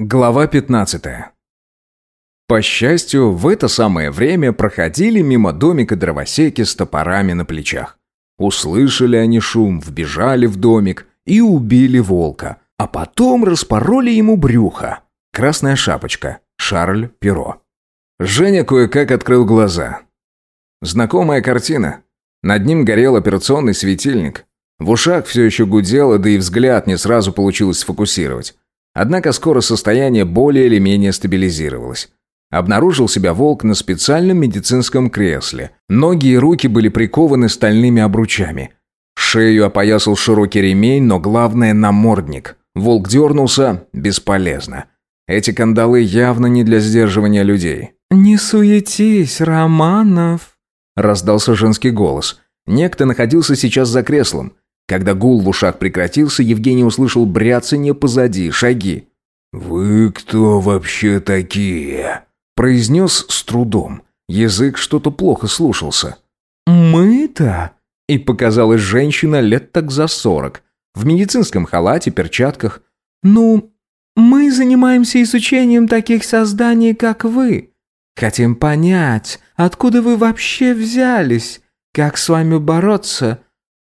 Глава 15. По счастью, в это самое время проходили мимо домика дровосеки с топорами на плечах. Услышали они шум, вбежали в домик и убили волка, а потом распороли ему брюхо. Красная шапочка. Шарль Перо. Женя кое-как открыл глаза. Знакомая картина. Над ним горел операционный светильник. В ушах все еще гудело, да и взгляд не сразу получилось сфокусировать. Однако скоро состояние более или менее стабилизировалось. Обнаружил себя волк на специальном медицинском кресле. Ноги и руки были прикованы стальными обручами. Шею опоясал широкий ремень, но главное – намордник. Волк дернулся – бесполезно. Эти кандалы явно не для сдерживания людей. «Не суетись, Романов!» – раздался женский голос. Некто находился сейчас за креслом. Когда гул в ушах прекратился, Евгений услышал бряцание позади, шаги. «Вы кто вообще такие?» произнес с трудом. Язык что-то плохо слушался. «Мы-то?» И показалась женщина лет так за сорок. В медицинском халате, перчатках. «Ну, мы занимаемся изучением таких созданий, как вы. Хотим понять, откуда вы вообще взялись, как с вами бороться,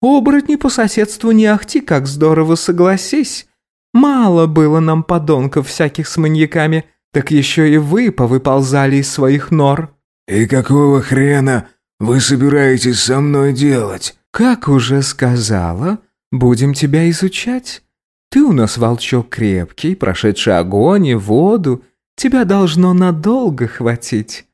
Оборотни по соседству не ахти, как здорово, согласись. Мало было нам подонков всяких с маньяками, так еще и вы повыползали из своих нор». «И какого хрена вы собираетесь со мной делать?» «Как уже сказала, будем тебя изучать. Ты у нас волчок крепкий, прошедший огонь и воду. Тебя должно надолго хватить».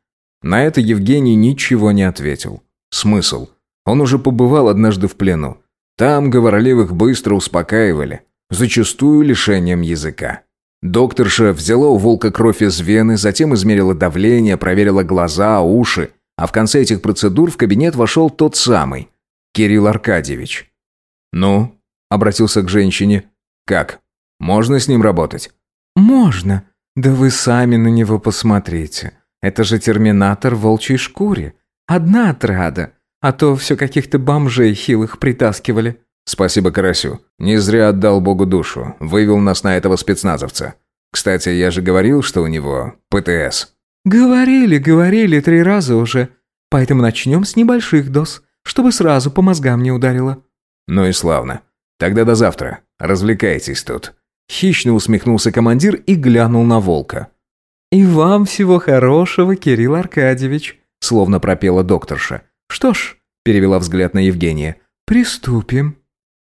На это Евгений ничего не ответил. Смысл? Он уже побывал однажды в плену. Там говорливых быстро успокаивали, зачастую лишением языка. Докторша взяла у волка кровь из вены, затем измерила давление, проверила глаза, уши, а в конце этих процедур в кабинет вошел тот самый, Кирилл Аркадьевич. «Ну?» – обратился к женщине. «Как? Можно с ним работать?» «Можно. Да вы сами на него посмотрите. Это же терминатор в волчьей шкуре. Одна отрада. А то все каких-то бомжей хилых притаскивали». «Спасибо Карасю. Не зря отдал Богу душу. Вывел нас на этого спецназовца. Кстати, я же говорил, что у него ПТС». «Говорили, говорили три раза уже. Поэтому начнем с небольших доз, чтобы сразу по мозгам не ударило». «Ну и славно. Тогда до завтра. Развлекайтесь тут». Хищно усмехнулся командир и глянул на волка. «И вам всего хорошего, Кирилл Аркадьевич», словно пропела докторша. «Что ж», – перевела взгляд на Евгения, – «приступим».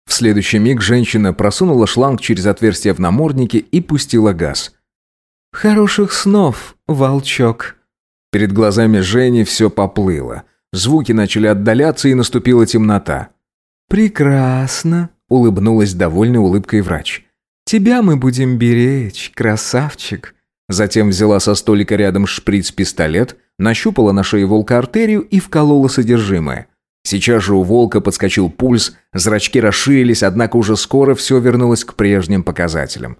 В следующий миг женщина просунула шланг через отверстие в наморднике и пустила газ. «Хороших снов, волчок». Перед глазами Жени все поплыло. Звуки начали отдаляться, и наступила темнота. «Прекрасно», — улыбнулась довольной улыбкой врач. «Тебя мы будем беречь, красавчик». Затем взяла со столика рядом шприц-пистолет, нащупала на шее волка артерию и вколола содержимое. Сейчас же у волка подскочил пульс, зрачки расширились, однако уже скоро все вернулось к прежним показателям.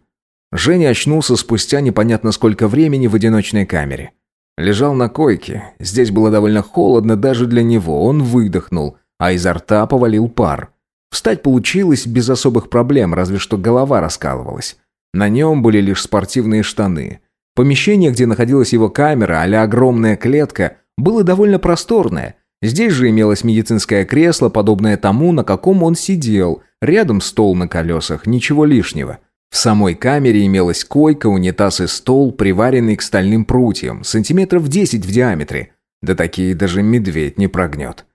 Женя очнулся спустя непонятно сколько времени в одиночной камере. Лежал на койке. Здесь было довольно холодно даже для него. Он выдохнул, а изо рта повалил пар. Встать получилось без особых проблем, разве что голова раскалывалась. На нем были лишь спортивные штаны. Помещение, где находилась его камера, а огромная клетка, было довольно просторное. Здесь же имелось медицинское кресло, подобное тому, на каком он сидел. Рядом стол на колесах, ничего лишнего. В самой камере имелась койка, унитаз и стол, приваренный к стальным прутьям, сантиметров 10 в диаметре. Да такие даже медведь не прогнет.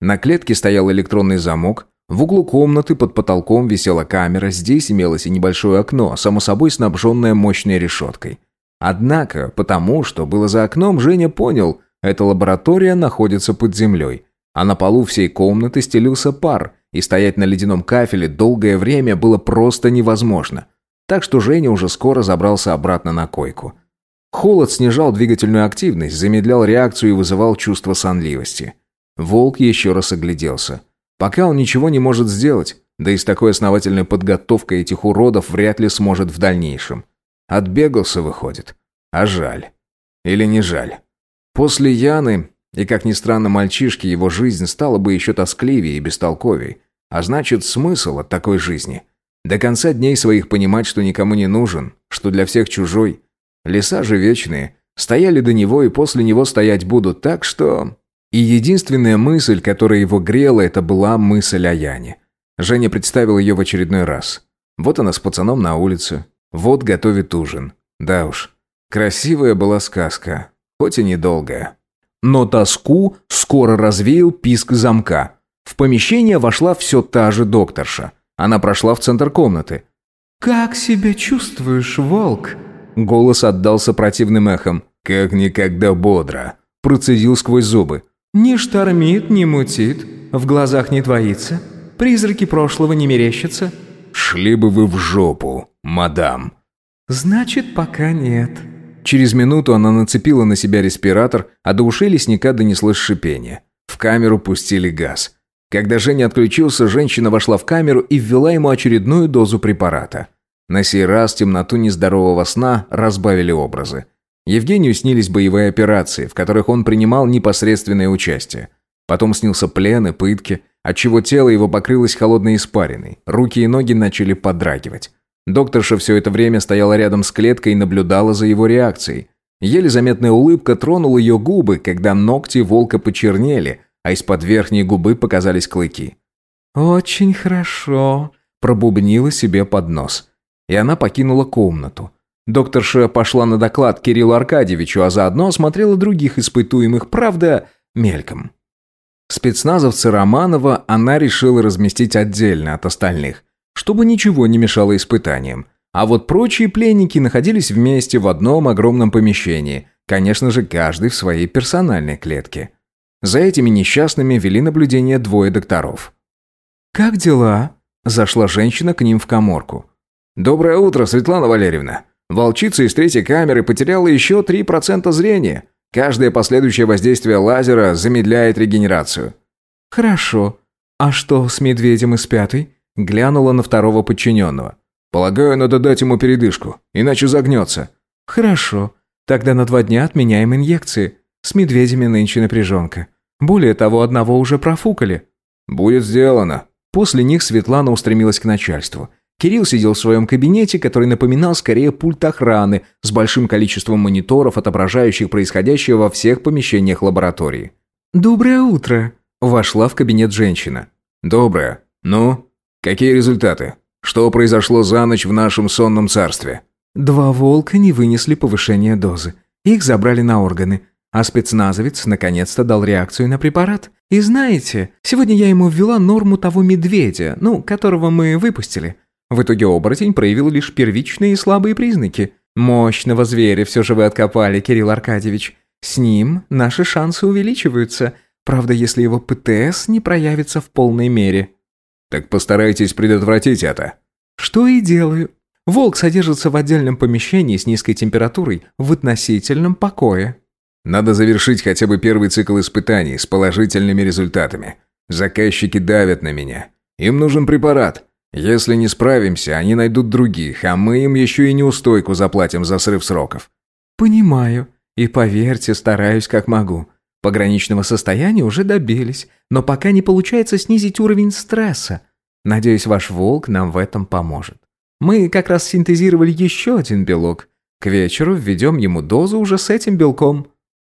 На клетке стоял электронный замок. В углу комнаты под потолком висела камера, здесь имелось и небольшое окно, само собой снабженное мощной решеткой. Однако, потому что было за окном, Женя понял, эта лаборатория находится под землей. А на полу всей комнаты стелился пар, и стоять на ледяном кафеле долгое время было просто невозможно. Так что Женя уже скоро забрался обратно на койку. Холод снижал двигательную активность, замедлял реакцию и вызывал чувство сонливости. Волк еще раз огляделся. Пока он ничего не может сделать, да и с такой основательной подготовкой этих уродов вряд ли сможет в дальнейшем. Отбегался, выходит. А жаль. Или не жаль. После Яны, и как ни странно мальчишки, его жизнь стала бы еще тоскливее и бестолковей. А значит, смысл от такой жизни. До конца дней своих понимать, что никому не нужен, что для всех чужой, Леса же вечные. Стояли до него и после него стоять будут, так что... И единственная мысль, которая его грела, это была мысль о Яне. Женя представил ее в очередной раз. Вот она с пацаном на улице. Вот готовит ужин. Да уж, красивая была сказка, хоть и недолгая. Но тоску скоро развеял писк замка. В помещение вошла все та же докторша. Она прошла в центр комнаты. «Как себя чувствуешь, волк?» Голос отдался противным эхом. «Как никогда бодро», процедил сквозь зубы. «Не штормит, не мутит, в глазах не твоится, призраки прошлого не мерещатся». «Шли бы вы в жопу, мадам». «Значит, пока нет». Через минуту она нацепила на себя респиратор, а до ушей лесника донеслось шипение. В камеру пустили газ. Когда Женя отключился, женщина вошла в камеру и ввела ему очередную дозу препарата. На сей раз темноту нездорового сна разбавили образы. Евгению снились боевые операции, в которых он принимал непосредственное участие. Потом снился плен и пытки, отчего тело его покрылось холодной испариной, руки и ноги начали подрагивать. Докторша все это время стояла рядом с клеткой и наблюдала за его реакцией. Еле заметная улыбка тронула ее губы, когда ногти волка почернели, а из-под верхней губы показались клыки. «Очень хорошо», – пробубнила себе под нос. И она покинула комнату. Докторша пошла на доклад Кириллу Аркадьевичу, а заодно осмотрела других испытуемых, правда, мельком. Спецназовца Романова она решила разместить отдельно от остальных, чтобы ничего не мешало испытаниям. А вот прочие пленники находились вместе в одном огромном помещении, конечно же, каждый в своей персональной клетке. За этими несчастными вели наблюдение двое докторов. «Как дела?» – зашла женщина к ним в коморку. «Доброе утро, Светлана Валерьевна. Волчица из третьей камеры потеряла еще 3% зрения. Каждое последующее воздействие лазера замедляет регенерацию». «Хорошо. А что с медведем из пятой?» – глянула на второго подчиненного. «Полагаю, надо дать ему передышку, иначе загнется». «Хорошо. Тогда на два дня отменяем инъекции. С медведями нынче напряженка. Более того, одного уже профукали». «Будет сделано». После них Светлана устремилась к начальству. Кирилл сидел в своем кабинете, который напоминал скорее пульт охраны с большим количеством мониторов, отображающих происходящее во всех помещениях лаборатории. «Доброе утро!» – вошла в кабинет женщина. «Доброе. Ну, какие результаты? Что произошло за ночь в нашем сонном царстве?» Два волка не вынесли повышения дозы. Их забрали на органы. А спецназовец наконец-то дал реакцию на препарат. И знаете, сегодня я ему ввела норму того медведя, ну, которого мы выпустили. В итоге оборотень проявил лишь первичные и слабые признаки. Мощного зверя все же вы откопали, Кирилл Аркадьевич. С ним наши шансы увеличиваются. Правда, если его ПТС не проявится в полной мере. Так постарайтесь предотвратить это. Что и делаю. Волк содержится в отдельном помещении с низкой температурой в относительном покое. Надо завершить хотя бы первый цикл испытаний с положительными результатами. Заказчики давят на меня. Им нужен препарат. Если не справимся, они найдут других, а мы им еще и неустойку заплатим за срыв сроков. Понимаю. И поверьте, стараюсь как могу. Пограничного состояния уже добились, но пока не получается снизить уровень стресса. Надеюсь, ваш волк нам в этом поможет. Мы как раз синтезировали еще один белок. К вечеру введем ему дозу уже с этим белком.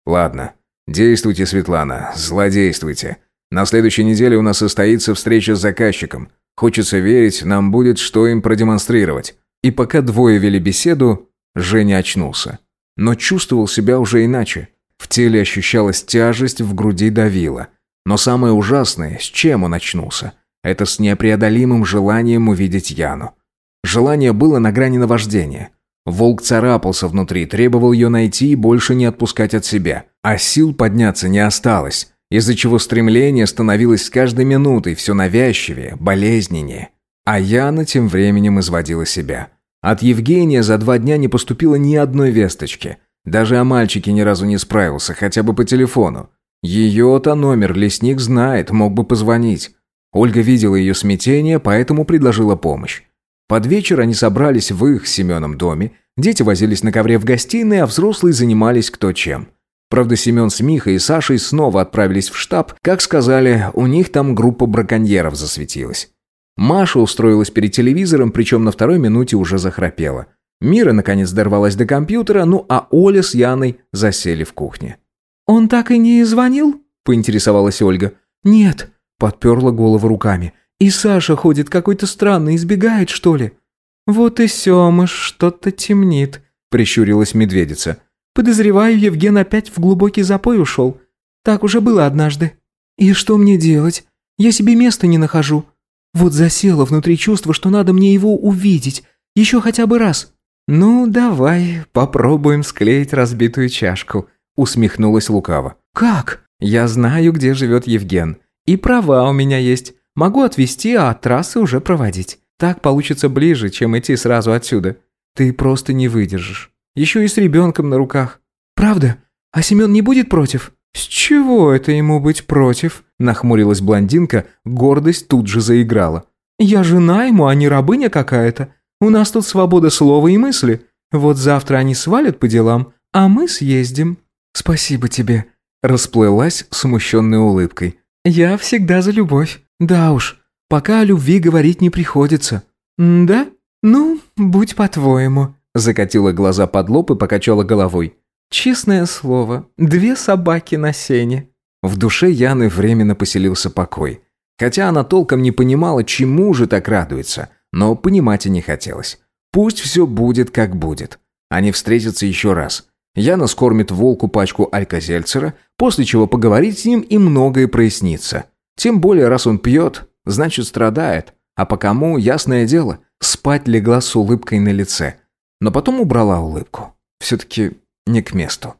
Ладно. Действуйте, Светлана, злодействуйте. На следующей неделе у нас состоится встреча с заказчиком. Хочется верить, нам будет что им продемонстрировать. И пока двое вели беседу, Женя очнулся. Но чувствовал себя уже иначе. В теле ощущалась тяжесть, в груди давила. Но самое ужасное, с чем он очнулся, это с непреодолимым желанием увидеть Яну. Желание было на грани наваждения. Волк царапался внутри, требовал ее найти и больше не отпускать от себя. А сил подняться не осталось, из-за чего стремление становилось с каждой минутой все навязчивее, болезненнее. А Яна тем временем изводила себя. От Евгения за два дня не поступило ни одной весточки. Даже о мальчике ни разу не справился, хотя бы по телефону. Ее-то номер лесник знает, мог бы позвонить. Ольга видела ее смятение, поэтому предложила помощь. Под вечер они собрались в их с Семеном доме, дети возились на ковре в гостиной, а взрослые занимались кто чем. Правда, Семен с Михой и Сашей снова отправились в штаб, как сказали, у них там группа браконьеров засветилась. Маша устроилась перед телевизором, причем на второй минуте уже захрапела. Мира, наконец, дорвалась до компьютера, ну а Оля с Яной засели в кухне. «Он так и не звонил?» – поинтересовалась Ольга. «Нет», – подперла голову руками. «И Саша ходит какой-то странный, избегает, что ли?» «Вот и Сёмыш что-то темнит», – прищурилась медведица. «Подозреваю, Евген опять в глубокий запой ушел. Так уже было однажды». «И что мне делать? Я себе места не нахожу. Вот засела внутри чувство, что надо мне его увидеть. Еще хотя бы раз. «Ну, давай попробуем склеить разбитую чашку», – усмехнулась лукаво. «Как? Я знаю, где живет Евген. И права у меня есть. Могу отвезти, а от трассы уже проводить. Так получится ближе, чем идти сразу отсюда. Ты просто не выдержишь. Еще и с ребенком на руках. Правда? А Семен не будет против?» «С чего это ему быть против?» – нахмурилась блондинка, гордость тут же заиграла. «Я жена ему, а не рабыня какая-то. У нас тут свобода слова и мысли. Вот завтра они свалят по делам, а мы съездим». «Спасибо тебе», – расплылась смущенной улыбкой. «Я всегда за любовь. Да уж, пока о любви говорить не приходится». «Да? Ну, будь по-твоему», – закатила глаза под лоб и покачала головой. «Честное слово, две собаки на сене». В душе Яны временно поселился покой. Хотя она толком не понимала, чему же так радуется – но понимать и не хотелось. Пусть все будет, как будет. Они встретятся еще раз. Яна скормит волку пачку алькозельцера, после чего поговорить с ним и многое прояснится. Тем более, раз он пьет, значит страдает. А по кому, ясное дело, спать легла с улыбкой на лице. Но потом убрала улыбку. Все-таки не к месту.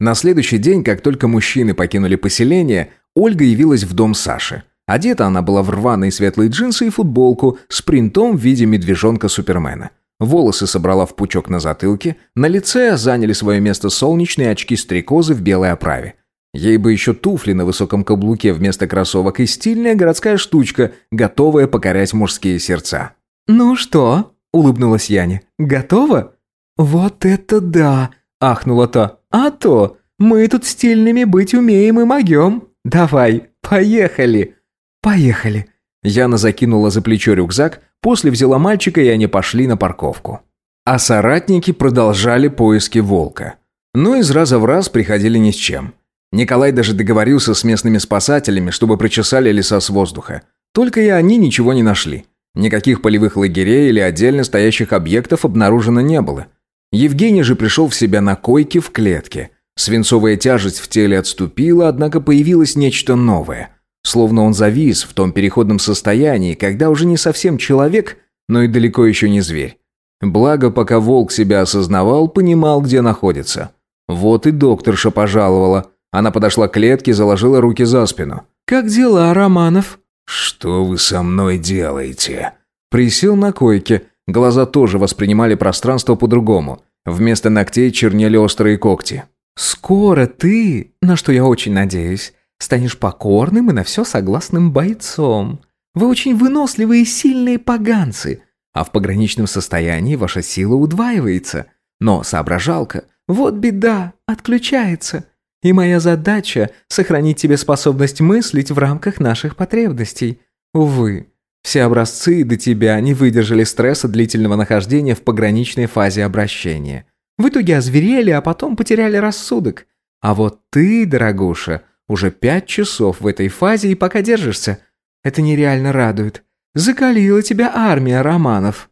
На следующий день, как только мужчины покинули поселение, Ольга явилась в дом Саши. Одета она была в рваные светлые джинсы и футболку с принтом в виде медвежонка Супермена. Волосы собрала в пучок на затылке, на лице заняли свое место солнечные очки-стрекозы в белой оправе. Ей бы еще туфли на высоком каблуке вместо кроссовок и стильная городская штучка, готовая покорять мужские сердца. «Ну что?» – улыбнулась Яне. «Готова?» «Вот это да!» – ахнула та. «А то! Мы тут стильными быть умеем и могем. Давай, поехали!» «Поехали». Яна закинула за плечо рюкзак, после взяла мальчика, и они пошли на парковку. А соратники продолжали поиски волка. Но из раза в раз приходили ни с чем. Николай даже договорился с местными спасателями, чтобы прочесали леса с воздуха. Только и они ничего не нашли. Никаких полевых лагерей или отдельно стоящих объектов обнаружено не было. Евгений же пришел в себя на койке в клетке. Свинцовая тяжесть в теле отступила, однако появилось нечто новое. Словно он завис в том переходном состоянии, когда уже не совсем человек, но и далеко еще не зверь. Благо, пока волк себя осознавал, понимал, где находится. Вот и докторша пожаловала. Она подошла к клетке, заложила руки за спину. «Как дела, Романов?» «Что вы со мной делаете?» Присел на койке. Глаза тоже воспринимали пространство по-другому. Вместо ногтей чернели острые когти. «Скоро ты, на что я очень надеюсь, Станешь покорным и на все согласным бойцом. Вы очень выносливые и сильные поганцы, а в пограничном состоянии ваша сила удваивается. Но соображалка, вот беда, отключается. И моя задача – сохранить тебе способность мыслить в рамках наших потребностей. Увы, все образцы до тебя не выдержали стресса длительного нахождения в пограничной фазе обращения. В итоге озверели, а потом потеряли рассудок. А вот ты, дорогуша – уже пять часов в этой фазе и пока держишься. Это нереально радует. Закалила тебя армия романов».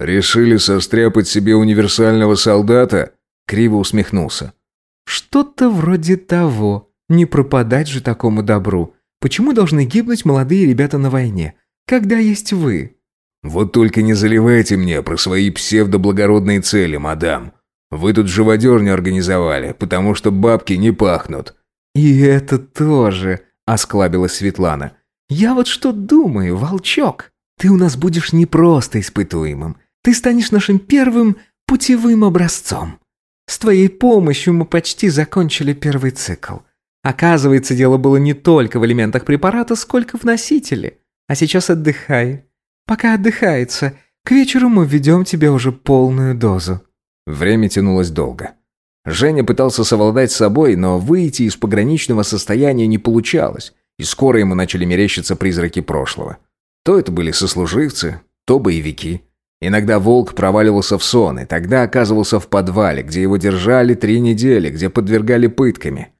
«Решили состряпать себе универсального солдата?» Криво усмехнулся. «Что-то вроде того. Не пропадать же такому добру. Почему должны гибнуть молодые ребята на войне, когда есть вы?» «Вот только не заливайте мне про свои псевдоблагородные цели, мадам. Вы тут живодерню организовали, потому что бабки не пахнут. «И это тоже», – осклабилась Светлана. «Я вот что думаю, волчок. Ты у нас будешь не просто испытуемым. Ты станешь нашим первым путевым образцом. С твоей помощью мы почти закончили первый цикл. Оказывается, дело было не только в элементах препарата, сколько в носителе. А сейчас отдыхай. Пока отдыхается, к вечеру мы введем тебе уже полную дозу». Время тянулось долго. Женя пытался совладать с собой, но выйти из пограничного состояния не получалось, и скоро ему начали мерещиться призраки прошлого. То это были сослуживцы, то боевики. Иногда волк проваливался в сон, и тогда оказывался в подвале, где его держали три недели, где подвергали пытками.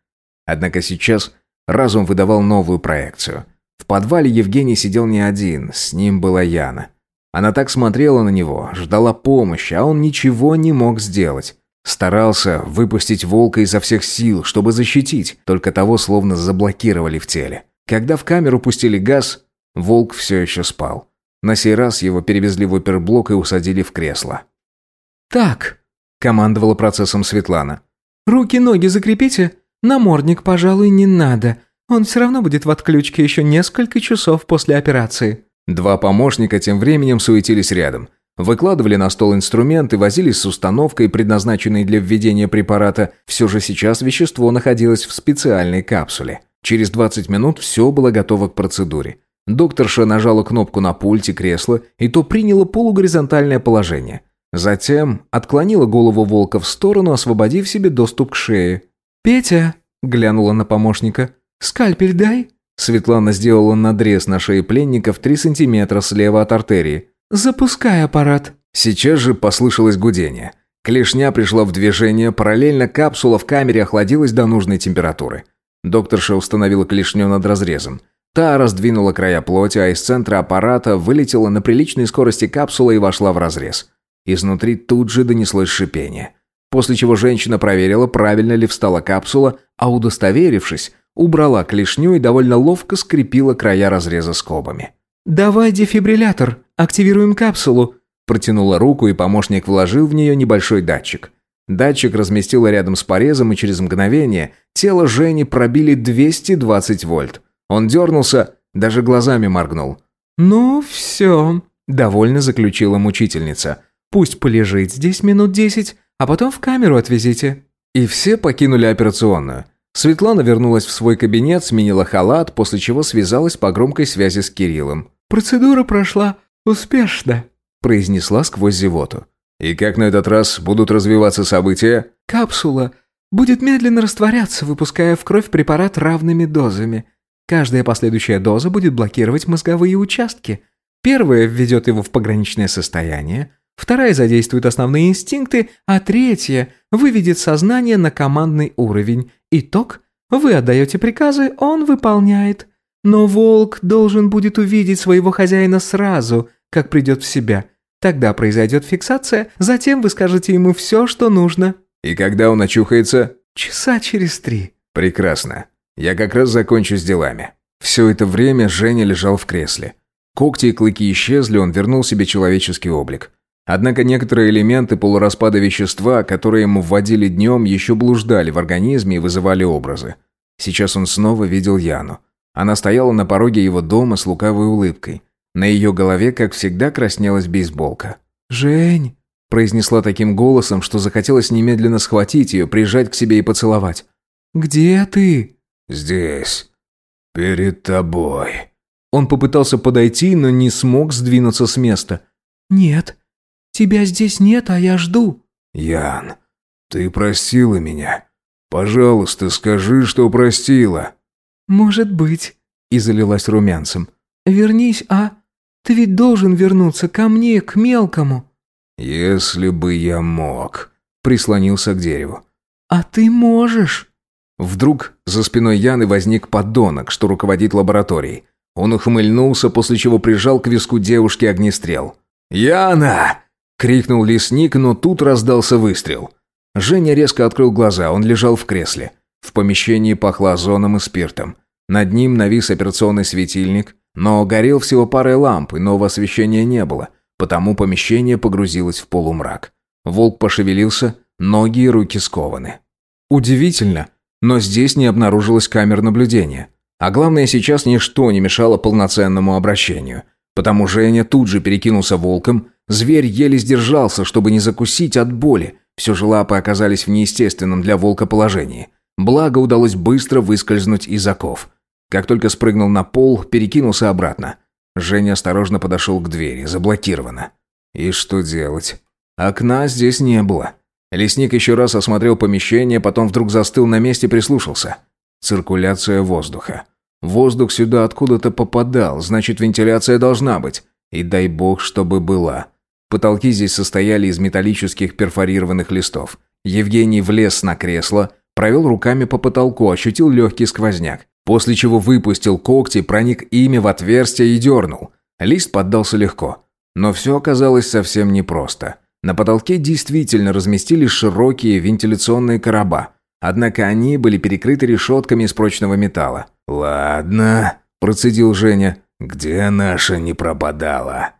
Однако сейчас разум выдавал новую проекцию. В подвале Евгений сидел не один, с ним была Яна. Она так смотрела на него, ждала помощи, а он ничего не мог сделать. Старался выпустить волка изо всех сил, чтобы защитить, только того словно заблокировали в теле. Когда в камеру пустили газ, волк все еще спал. На сей раз его перевезли в оперблок и усадили в кресло. «Так», — командовала процессом Светлана. «Руки-ноги закрепите. Намордник, пожалуй, не надо. Он все равно будет в отключке еще несколько часов после операции». Два помощника тем временем суетились рядом. Выкладывали на стол инструменты, возились с установкой, предназначенной для введения препарата. Все же сейчас вещество находилось в специальной капсуле. Через 20 минут все было готово к процедуре. Докторша нажала кнопку на пульте кресла, и то приняла полугоризонтальное положение. Затем отклонила голову волка в сторону, освободив себе доступ к шее. «Петя!» – глянула на помощника. «Скальпель дай!» Светлана сделала надрез на шее пленника в 3 сантиметра слева от артерии. «Запускай аппарат!» Сейчас же послышалось гудение. Клешня пришла в движение, параллельно капсула в камере охладилась до нужной температуры. Докторша установила клешню над разрезом. Та раздвинула края плоти, а из центра аппарата вылетела на приличной скорости капсула и вошла в разрез. Изнутри тут же донеслось шипение. После чего женщина проверила, правильно ли встала капсула, а удостоверившись, убрала клешню и довольно ловко скрепила края разреза скобами. «Давай дефибриллятор, активируем капсулу», протянула руку, и помощник вложил в нее небольшой датчик. Датчик разместила рядом с порезом, и через мгновение тело Жени пробили 220 вольт. Он дернулся, даже глазами моргнул. «Ну, все», – довольно заключила мучительница. «Пусть полежит здесь минут десять, а потом в камеру отвезите». И все покинули операционную. Светлана вернулась в свой кабинет, сменила халат, после чего связалась по громкой связи с Кириллом. «Процедура прошла успешно», – произнесла сквозь зевоту. «И как на этот раз будут развиваться события?» «Капсула будет медленно растворяться, выпуская в кровь препарат равными дозами. Каждая последующая доза будет блокировать мозговые участки. Первая введет его в пограничное состояние, вторая задействует основные инстинкты, а третья выведет сознание на командный уровень. Итог – вы отдаете приказы, он выполняет. Но волк должен будет увидеть своего хозяина сразу, как придет в себя. Тогда произойдет фиксация, затем вы скажете ему все, что нужно. И когда он очухается? Часа через три. Прекрасно. Я как раз закончу с делами. Все это время Женя лежал в кресле. Когти и клыки исчезли, он вернул себе человеческий облик. Однако некоторые элементы полураспада вещества, которые ему вводили днем, еще блуждали в организме и вызывали образы. Сейчас он снова видел Яну. Она стояла на пороге его дома с лукавой улыбкой. На ее голове, как всегда, краснелась бейсболка. «Жень!» – произнесла таким голосом, что захотелось немедленно схватить ее, прижать к себе и поцеловать. «Где ты?» «Здесь. Перед тобой». Он попытался подойти, но не смог сдвинуться с места. «Нет. Тебя здесь нет, а я жду». «Ян, ты простила меня. Пожалуйста, скажи, что простила». «Может быть», — и залилась румянцем. «Вернись, а? Ты ведь должен вернуться ко мне, к мелкому». «Если бы я мог», — прислонился к дереву. «А ты можешь». Вдруг за спиной Яны возник подонок, что руководит лабораторией. Он ухмыльнулся, после чего прижал к виску девушки огнестрел. «Яна!» – крикнул лесник, но тут раздался выстрел. Женя резко открыл глаза, он лежал в кресле. В помещении пахло озоном и спиртом. Над ним навис операционный светильник, но горел всего парой ламп, и нового освещения не было, потому помещение погрузилось в полумрак. Волк пошевелился, ноги и руки скованы. Удивительно, но здесь не обнаружилось камер наблюдения. А главное, сейчас ничто не мешало полноценному обращению. Потому Женя тут же перекинулся волком, зверь еле сдержался, чтобы не закусить от боли. Все же лапы оказались в неестественном для волка положении. Благо удалось быстро выскользнуть из оков. Как только спрыгнул на пол, перекинулся обратно. Женя осторожно подошел к двери, заблокировано. И что делать? Окна здесь не было. Лесник еще раз осмотрел помещение, потом вдруг застыл на месте и прислушался. Циркуляция воздуха. Воздух сюда откуда-то попадал, значит, вентиляция должна быть. И дай бог, чтобы была. Потолки здесь состояли из металлических перфорированных листов. Евгений влез на кресло, провел руками по потолку, ощутил легкий сквозняк. После чего выпустил когти, проник ими в отверстие и дернул. Лист поддался легко. Но все оказалось совсем непросто. На потолке действительно разместились широкие вентиляционные короба. Однако они были перекрыты решетками из прочного металла. «Ладно», – процедил Женя. «Где наша не пропадала?»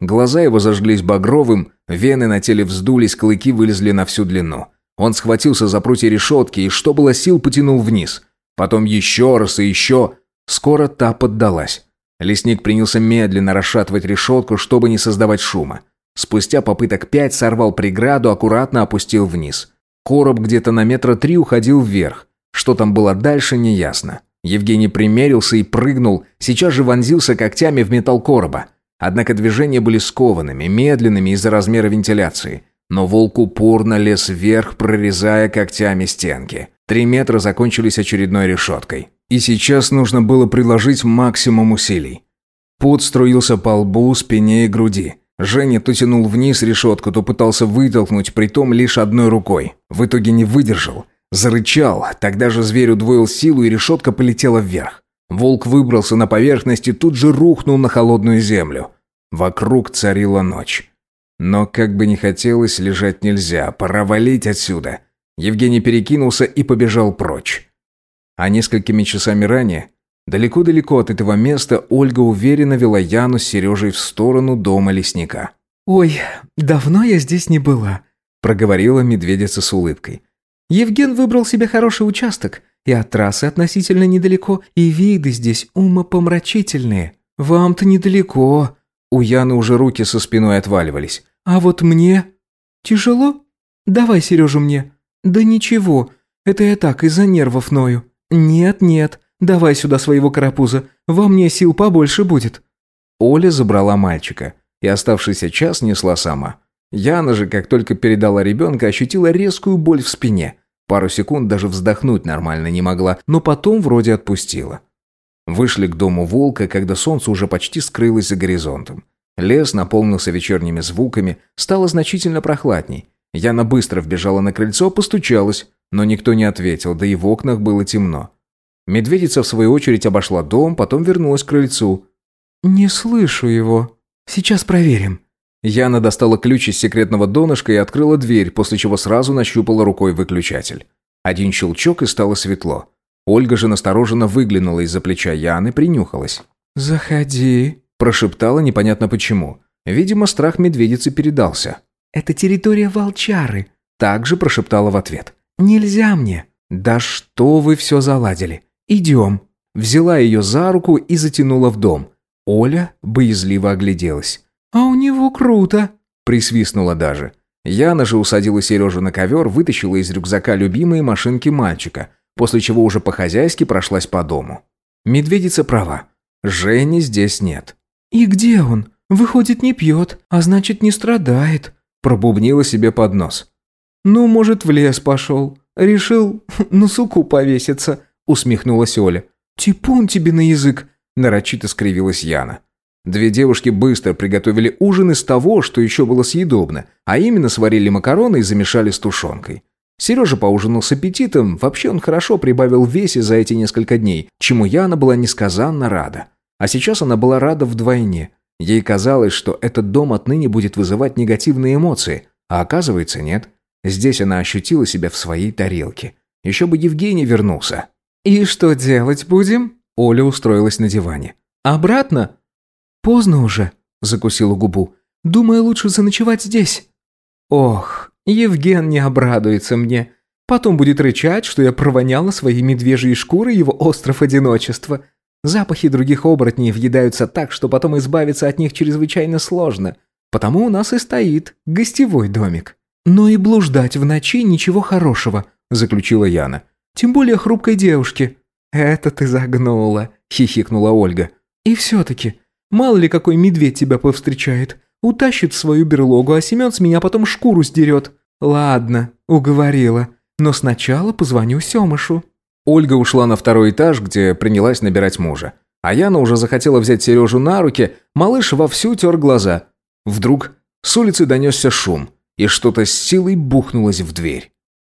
Глаза его зажглись багровым, вены на теле вздулись, клыки вылезли на всю длину. Он схватился за прутья решетки и, что было сил, потянул вниз. Потом еще раз и еще. Скоро та поддалась. Лесник принялся медленно расшатывать решетку, чтобы не создавать шума. Спустя попыток пять сорвал преграду, аккуратно опустил вниз. Короб где-то на метра три уходил вверх. Что там было дальше, неясно. Евгений примерился и прыгнул, сейчас же вонзился когтями в металл короба. Однако движения были скованными, медленными из-за размера вентиляции. Но волк упорно лез вверх, прорезая когтями стенки. Три метра закончились очередной решеткой. И сейчас нужно было приложить максимум усилий. Пот струился по лбу, спине и груди. Женя то тянул вниз решетку, то пытался вытолкнуть, притом лишь одной рукой. В итоге не выдержал. Зарычал, тогда же зверь удвоил силу, и решетка полетела вверх. Волк выбрался на поверхность и тут же рухнул на холодную землю. Вокруг царила ночь. Но как бы ни хотелось, лежать нельзя, пора валить отсюда. Евгений перекинулся и побежал прочь. А несколькими часами ранее, далеко-далеко от этого места, Ольга уверенно вела Яну с Сережей в сторону дома лесника. «Ой, давно я здесь не была», – проговорила медведица с улыбкой. «Евген выбрал себе хороший участок, и от трассы относительно недалеко, и виды здесь умопомрачительные. Вам-то недалеко». У Яны уже руки со спиной отваливались. «А вот мне...» «Тяжело? Давай Сережу мне». «Да ничего, это я так из-за нервов ною». «Нет, нет, давай сюда своего карапуза, во мне сил побольше будет». Оля забрала мальчика и оставшийся час несла сама. Яна же, как только передала ребенка, ощутила резкую боль в спине. Пару секунд даже вздохнуть нормально не могла, но потом вроде отпустила. Вышли к дому волка, когда солнце уже почти скрылось за горизонтом. Лес наполнился вечерними звуками, стало значительно прохладней. Яна быстро вбежала на крыльцо, постучалась, но никто не ответил, да и в окнах было темно. Медведица, в свою очередь, обошла дом, потом вернулась к крыльцу. «Не слышу его. Сейчас проверим». Яна достала ключ из секретного донышка и открыла дверь, после чего сразу нащупала рукой выключатель. Один щелчок и стало светло. Ольга же настороженно выглянула из-за плеча Яны, принюхалась. «Заходи», – прошептала непонятно почему. Видимо, страх медведицы передался. «Это территория волчары», – также прошептала в ответ. «Нельзя мне». «Да что вы все заладили? Идем». Взяла ее за руку и затянула в дом. Оля боязливо огляделась. «А у него круто», – присвистнула даже. Яна же усадила Сережу на ковер, вытащила из рюкзака любимые машинки мальчика, после чего уже по-хозяйски прошлась по дому. Медведица права. Жени здесь нет. «И где он? Выходит, не пьет, а значит, не страдает», Пробубнила себе под нос. «Ну, может, в лес пошел. Решил на суку повеситься», усмехнулась Оля. «Типун тебе на язык», нарочито скривилась Яна. Две девушки быстро приготовили ужин из того, что еще было съедобно, а именно сварили макароны и замешали с тушенкой. Сережа поужинал с аппетитом, вообще он хорошо прибавил в весе за эти несколько дней, чему Яна была несказанно рада. А сейчас она была рада вдвойне. Ей казалось, что этот дом отныне будет вызывать негативные эмоции, а оказывается нет. Здесь она ощутила себя в своей тарелке. Еще бы Евгений вернулся. «И что делать будем?» Оля устроилась на диване. «Обратно?» «Поздно уже», – закусила губу. «Думаю, лучше заночевать здесь». «Ох, Евген не обрадуется мне. Потом будет рычать, что я провоняла своей медвежьей шкурой его остров одиночества. Запахи других оборотней въедаются так, что потом избавиться от них чрезвычайно сложно. Потому у нас и стоит гостевой домик. Но и блуждать в ночи ничего хорошего, заключила Яна. Тем более хрупкой девушке. Это ты загнула, хихикнула Ольга. И все-таки, мало ли какой медведь тебя повстречает. Утащит свою берлогу, а Семен с меня потом шкуру сдерет. Ладно, уговорила. Но сначала позвоню Семышу. Ольга ушла на второй этаж, где принялась набирать мужа. А Яна уже захотела взять Сережу на руки, малыш вовсю тер глаза. Вдруг С улицы донесся шум, и что-то с силой бухнулось в дверь.